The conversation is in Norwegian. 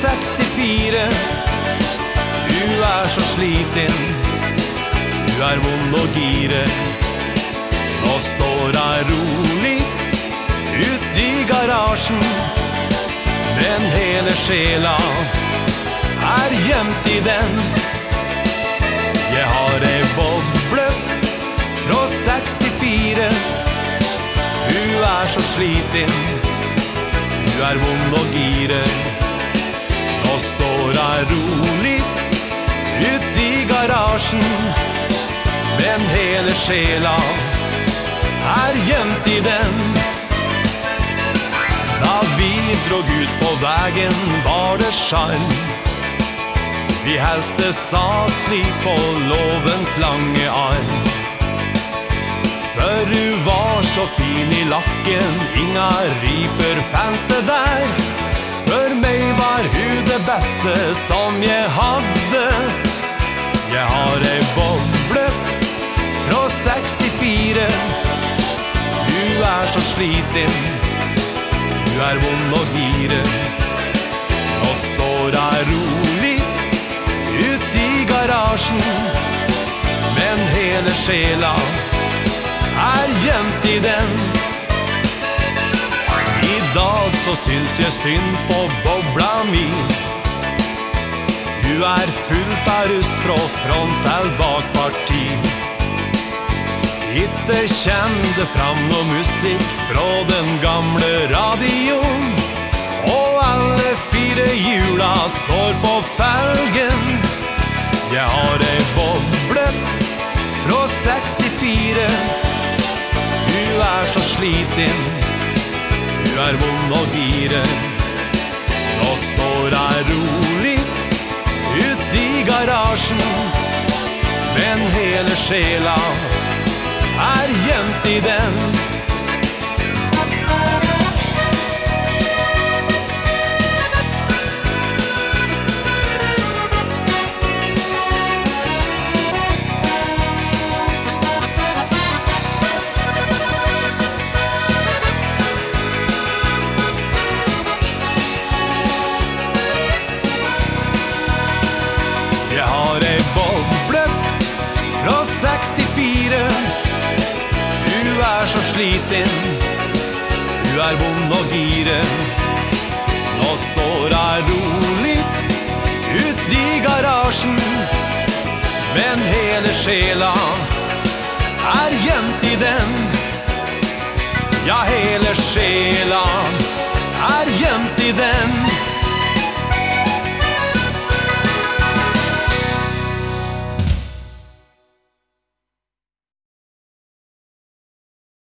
64. Hun er så sliten, hun er vond å gire. Nå står hun rolig ut i garasjen, men hele sjela er gjemt i den. Jeg har ei boble fra 64. Hun er så sliten, hun er vond og girer. Nå står hun rolig ut i garasjen, men hele sjela er gjemt i den. Da vi drog ut på vegen, var det sjarm. Vi helste staselig på lovens lange arm. Var så fin i lakken, inga riper fans det der. For meg var hun det beste som jeg hadde. Jeg har ei boble fra 64. Hun er så sliten, hun er vond å gire. Nå står hun rolig ut i garasjen, men hele sjela er gjemt i den. I dag så syns jeg synd på bobla mi. Hun er fullt av rust fra front til bakparti. Itte kjem det fram noe musikk fra den gamle radioen. Og alle fire hjula står på felgen. Jeg har ei boble fra 64. Hun er så sliten, Du er vond og gire. Nå står jeg rolig ut i garasjen, men hele sjela Jeg har ei boble fra 64. Hun er så sliten, hun er vond å gire. Nå står jeg rolig ut i garasjen, men hele sjela er gjemt i den. Ja, hele sjela